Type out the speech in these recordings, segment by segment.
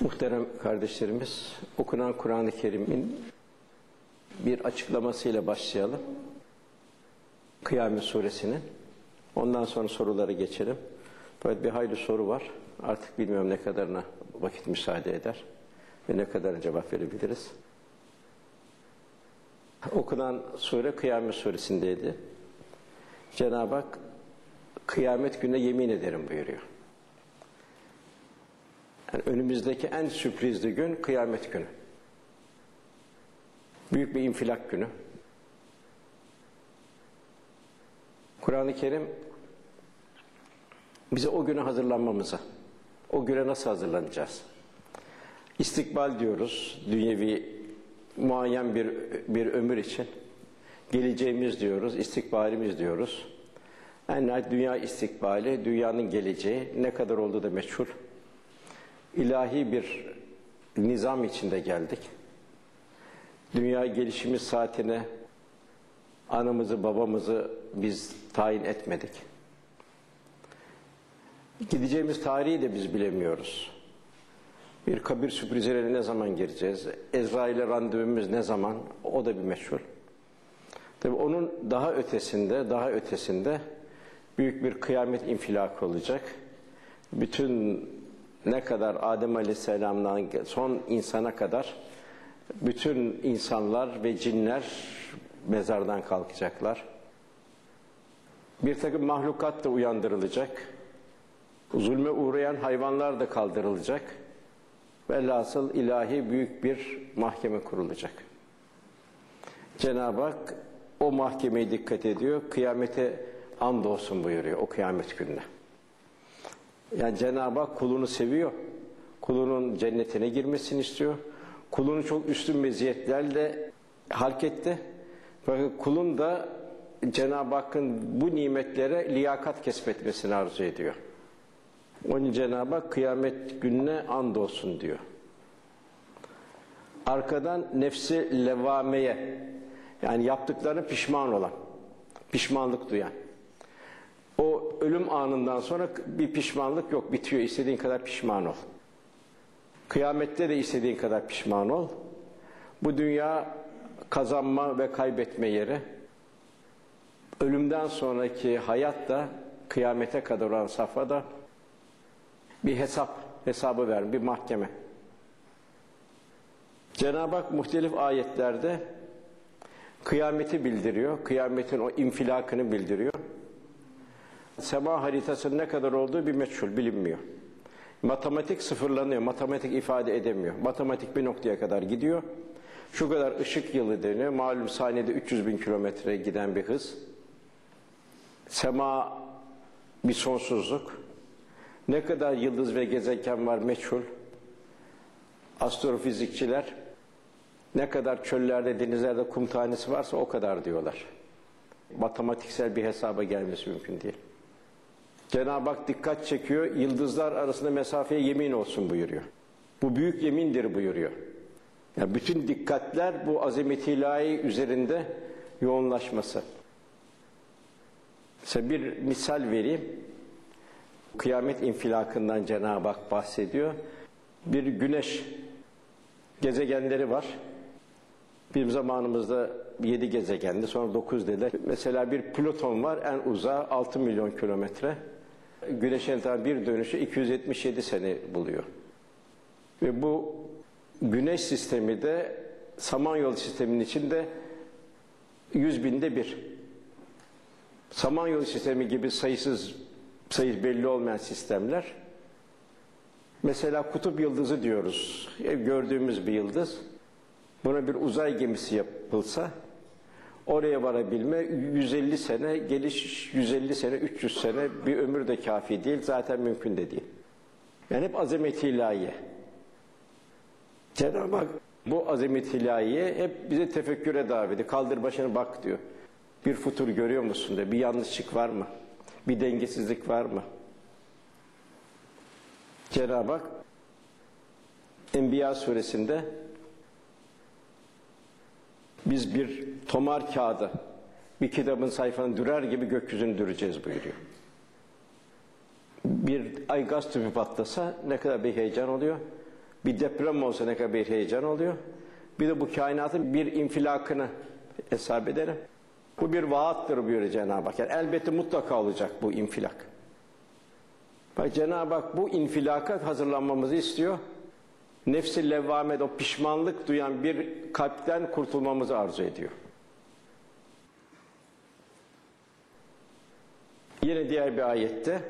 Muhterem kardeşlerimiz, okunan Kur'an-ı Kerim'in bir açıklamasıyla başlayalım. Kıyamet suresinin. Ondan sonra soruları geçelim. Fakat bir hayli soru var. Artık bilmiyorum ne kadarına vakit müsaade eder ve ne kadar cevap verebiliriz. Okunan sure Kıyamet suresindeydi. Cenab-ı Hak kıyamet gününe yemin ederim buyuruyor. Yani önümüzdeki en sürprizli gün kıyamet günü. Büyük bir infilak günü. Kur'an-ı Kerim bize o güne hazırlanmamıza, o güne nasıl hazırlanacağız? İstikbal diyoruz, dünyevi muayyen bir, bir ömür için. Geleceğimiz diyoruz, istikbalimiz diyoruz. Nihayet dünya istikbali, dünyanın geleceği ne kadar olduğu da meçhul. İlahi bir nizam içinde geldik. Dünya gelişimiz saatine anamızı babamızı biz tayin etmedik. Gideceğimiz tarihi de biz bilemiyoruz. Bir kabir sürprizine ne zaman gireceğiz? Ezrail'e randevumuz ne zaman? O da bir meşhur. Tabi onun daha ötesinde, daha ötesinde büyük bir kıyamet infilak olacak. Bütün ne kadar Adem Aleyhisselam'dan son insana kadar bütün insanlar ve cinler mezardan kalkacaklar. Bir takım mahlukat da uyandırılacak. Zulme uğrayan hayvanlar da kaldırılacak. Velhasıl ilahi büyük bir mahkeme kurulacak. Cenab-ı Hak o mahkemeye dikkat ediyor. Kıyamete and olsun buyuruyor o kıyamet gününe. Yani Cenab-ı Hak kulunu seviyor. Kulunun cennetine girmesini istiyor. Kulunu çok üstün meziyetlerle halk etti. Fakat kulun da Cenab-ı Hakk'ın bu nimetlere liyakat kesbetmesini arzu ediyor. Onun Cenab-ı Hak kıyamet gününe and olsun diyor. Arkadan nefsi levameye yani yaptıklarını pişman olan, pişmanlık duyan. O ölüm anından sonra bir pişmanlık yok, bitiyor. İstediğin kadar pişman ol. Kıyamette de istediğin kadar pişman ol. Bu dünya kazanma ve kaybetme yeri. Ölümden sonraki hayat da kıyamete kadar olan safhada bir hesap, hesabı ver, bir mahkeme. Cenab-ı Hak muhtelif ayetlerde kıyameti bildiriyor, kıyametin o infilakını bildiriyor. Sema haritasının ne kadar olduğu bir meçhul, bilinmiyor. Matematik sıfırlanıyor, matematik ifade edemiyor. Matematik bir noktaya kadar gidiyor. Şu kadar ışık yılı deniyor, malum saniyede 300 bin kilometre giden bir hız. Sema bir sonsuzluk. Ne kadar yıldız ve gezegen var meçhul. Astrofizikçiler ne kadar çöllerde, denizlerde kum tanesi varsa o kadar diyorlar. Matematiksel bir hesaba gelmesi mümkün değil. Cenab-ı Hak dikkat çekiyor, yıldızlar arasında mesafeye yemin olsun buyuruyor. Bu büyük yemindir buyuruyor. Yani bütün dikkatler bu azamet ilahi üzerinde yoğunlaşması. Mesela bir misal vereyim. Kıyamet infilakından Cenab-ı Hak bahsediyor. Bir güneş gezegenleri var. Bir zamanımızda yedi gezegendi, sonra dokuz dediler. Mesela bir Plüton var, en uzağı 6 milyon kilometre. Güneşin tabi bir dönüşü 277 sene buluyor. Ve bu güneş sistemi de Samanyolu sisteminin içinde 100 binde bir. Samanyolu sistemi gibi sayısız, sayı belli olmayan sistemler. Mesela kutup yıldızı diyoruz. Gördüğümüz bir yıldız. Buna bir uzay gemisi yapılsa oraya varabilme 150 sene, geliş 150 sene, 300 sene bir ömür de kafi değil. Zaten mümkün de değil. Yani hep azameti ilahiye. Cenab-ı Hak bu azamet ilahiye hep bize tefekküre davet ediyor. Kaldır başını bak diyor. Bir futur görüyor musun diyor. Bir yanlışlık var mı? Bir dengesizlik var mı? Cenab-ı Hak Enbiya suresinde biz bir tomar kağıdı bir kitabın sayfanı dürer gibi gökyüzünü düreceğiz buyuruyor. Bir ay gaz tüpü patlasa ne kadar bir heyecan oluyor. Bir deprem olsa ne kadar bir heyecan oluyor. Bir de bu kainatın bir infilakını hesap edelim. Bu bir vaattır buyuruyor Cenab-ı Hak. Yani elbette mutlaka olacak bu infilak. Bak Cenab-ı Hak bu infilaka hazırlanmamızı istiyor. Nefsi levvamet, o pişmanlık duyan bir kalpten kurtulmamızı arzu ediyor. Yine diğer bir ayette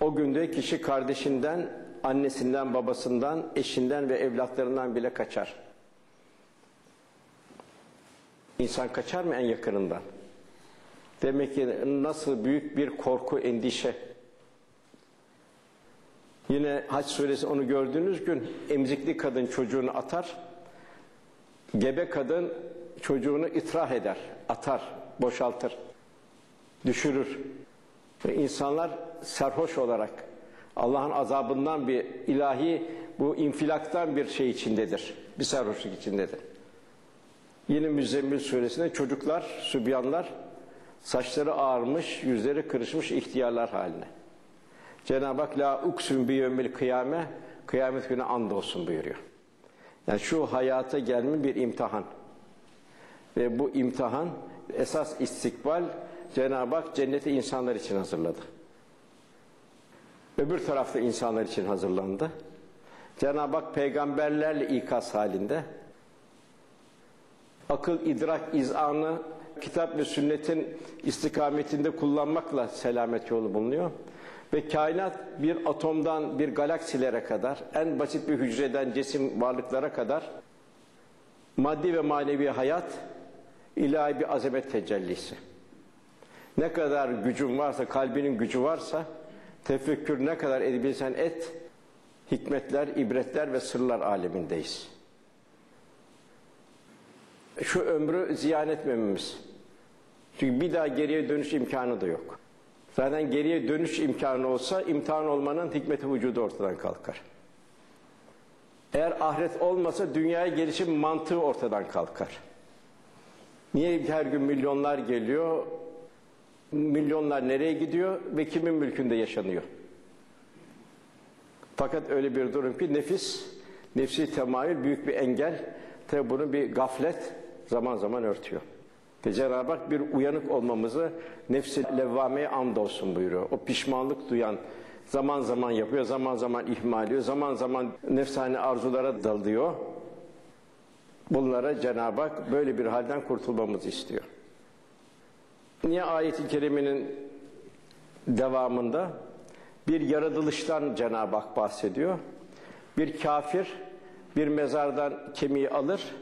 o günde kişi kardeşinden, annesinden, babasından, eşinden ve evlatlarından bile kaçar. İnsan kaçar mı en yakınından? Demek ki nasıl büyük bir korku, endişe. Yine Haç suresi onu gördüğünüz gün emzikli kadın çocuğunu atar, gebe kadın çocuğunu itrah eder, atar, boşaltır, düşürür. Ve insanlar serhoş olarak Allah'ın azabından bir ilahi bu infilaktan bir şey içindedir. Bir sarhoşluk içindedir. Yine Müzzemmil suresinde çocuklar, sübyanlar saçları ağarmış, yüzleri kırışmış ihtiyarlar haline. Cenab-ı Hak la uksüm bi yevmil kıyame kıyamet günü and olsun buyuruyor. Yani şu hayata gelme bir imtihan. Ve bu imtihan esas istikbal Cenab-ı Hak cenneti insanlar için hazırladı. Öbür tarafta insanlar için hazırlandı. Cenab-ı Hak peygamberlerle ikaz halinde akıl, idrak, izanı kitap ve sünnetin istikametinde kullanmakla selamet yolu bulunuyor. Ve kainat bir atomdan bir galaksilere kadar, en basit bir hücreden cesim varlıklara kadar maddi ve manevi hayat ilahi bir azamet tecellisi. Ne kadar gücün varsa, kalbinin gücü varsa, tefekkür ne kadar edebilsen et, hikmetler, ibretler ve sırlar alemindeyiz. Şu ömrü ziyan etmememiz. Çünkü bir daha geriye dönüş imkanı da yok. Zaten geriye dönüş imkanı olsa imtihan olmanın hikmeti vücudu ortadan kalkar. Eğer ahiret olmasa dünyaya gelişim mantığı ortadan kalkar. Niye her gün milyonlar geliyor? Milyonlar nereye gidiyor ve kimin mülkünde yaşanıyor? Fakat öyle bir durum ki nefis, nefsi temayül büyük bir engel. Tabi bunu bir gaflet zaman zaman örtüyor. Cenab-ı Hak bir uyanık olmamızı nefsi levvameye olsun buyuruyor. O pişmanlık duyan zaman zaman yapıyor, zaman zaman ihmal ediyor, zaman zaman nefsani arzulara dalıyor. Bunlara Cenab-ı Hak böyle bir halden kurtulmamızı istiyor. Niye ayet-i kerimenin devamında bir yaratılıştan Cenab-ı Hak bahsediyor. Bir kafir bir mezardan kemiği alır,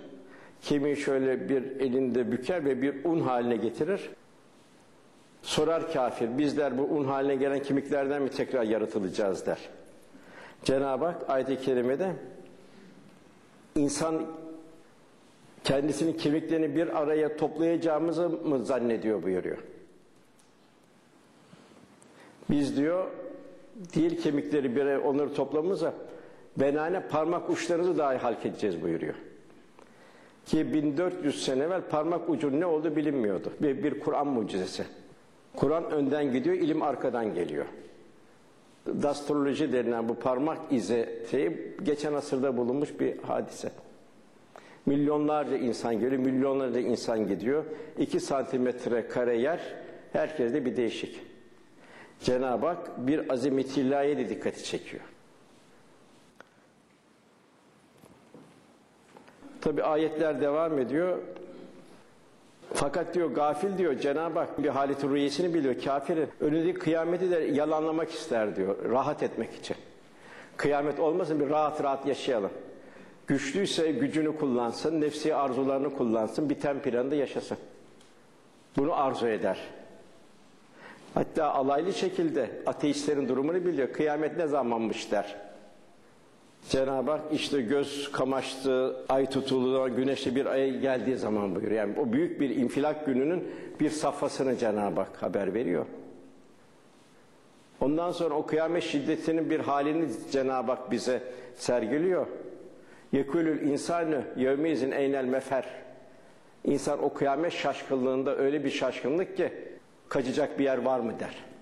kemiği şöyle bir elinde büker ve bir un haline getirir. Sorar kafir, bizler bu un haline gelen kemiklerden mi tekrar yaratılacağız der. Cenab-ı Hak ayet-i kerimede insan kendisinin kemiklerini bir araya toplayacağımızı mı zannediyor buyuruyor. Biz diyor değil kemikleri bir onları toplamamıza benane parmak uçlarını dahi halk edeceğiz buyuruyor. Ki 1400 sene evvel parmak ucunun ne olduğu bilinmiyordu. Bir, bir Kur'an mucizesi. Kur'an önden gidiyor, ilim arkadan geliyor. Dastroloji denilen bu parmak izi şeyi geçen asırda bulunmuş bir hadise. Milyonlarca insan geliyor, milyonlarca insan gidiyor. İki santimetre kare yer, herkeste bir değişik. Cenab-ı Hak bir azimetillahiye de dikkati çekiyor. Tabi ayetler devam ediyor. Fakat diyor gafil diyor Cenab-ı Hak bir halet rüyesini biliyor. Kafirin önündeki kıyameti de yalanlamak ister diyor. Rahat etmek için. Kıyamet olmasın bir rahat rahat yaşayalım. Güçlüyse gücünü kullansın, nefsi arzularını kullansın, biten planında yaşasın. Bunu arzu eder. Hatta alaylı şekilde ateistlerin durumunu biliyor. Kıyamet ne zamanmış der. Cenab-ı Hak işte göz kamaştı, ay tutuldu, güneşli bir aya geldiği zaman buyuruyor. Yani o büyük bir infilak gününün bir safhasını Cenab-ı Hak haber veriyor. Ondan sonra o kıyamet şiddetinin bir halini Cenab-ı Hak bize sergiliyor. Yekulül insanı yevmizin eynel mefer. İnsan o kıyamet şaşkınlığında öyle bir şaşkınlık ki kaçacak bir yer var mı der.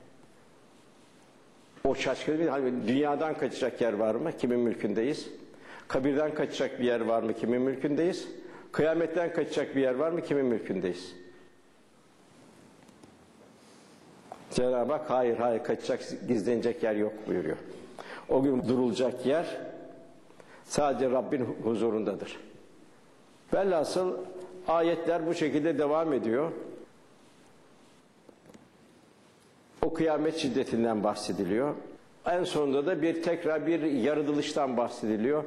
O şaşkınlık hani dünyadan kaçacak yer var mı? Kimin mülkündeyiz? Kabirden kaçacak bir yer var mı? Kimin mülkündeyiz? Kıyametten kaçacak bir yer var mı? Kimin mülkündeyiz? Cenab-ı Hak hayır hayır kaçacak gizlenecek yer yok buyuruyor. O gün durulacak yer sadece Rabbin huzurundadır. Velhasıl ayetler bu şekilde devam ediyor. O kıyamet şiddetinden bahsediliyor. En sonunda da bir tekrar bir yaratılıştan bahsediliyor.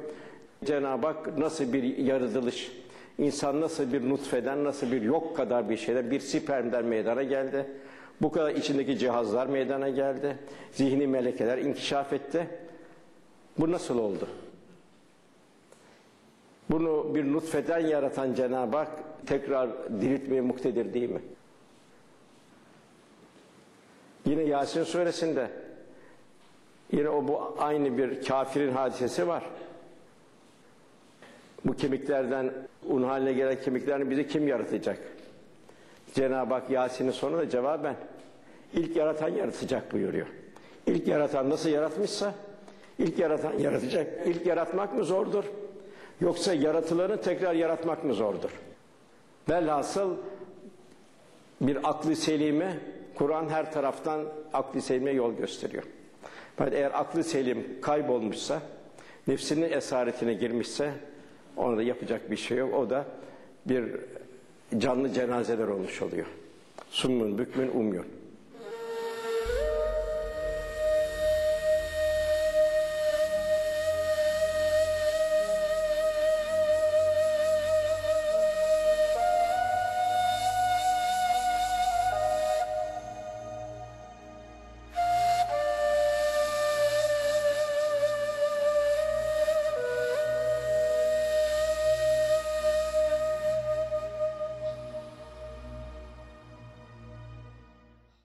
Cenab-ı Hak nasıl bir yaratılış, insan nasıl bir nutfeden, nasıl bir yok kadar bir şeyden, bir spermden meydana geldi. Bu kadar içindeki cihazlar meydana geldi. Zihni melekeler inkişaf etti. Bu nasıl oldu? Bunu bir nutfeden yaratan Cenab-ı Hak tekrar diriltmeye muktedir değil mi? Yine Yasin suresinde yine o bu aynı bir kafirin hadisesi var. Bu kemiklerden un haline gelen kemiklerini bizi kim yaratacak? Cenab-ı Hak Yasin'in sonunda cevaben ilk yaratan yaratacak buyuruyor. İlk yaratan nasıl yaratmışsa ilk yaratan yaratacak. İlk yaratmak mı zordur? Yoksa yaratılanı tekrar yaratmak mı zordur? Velhasıl bir aklı selime Kur'an her taraftan aklı selime yol gösteriyor. Fakat eğer aklı selim kaybolmuşsa, nefsinin esaretine girmişse ona da yapacak bir şey yok. O da bir canlı cenazeler olmuş oluyor. Summun bükmün umyun.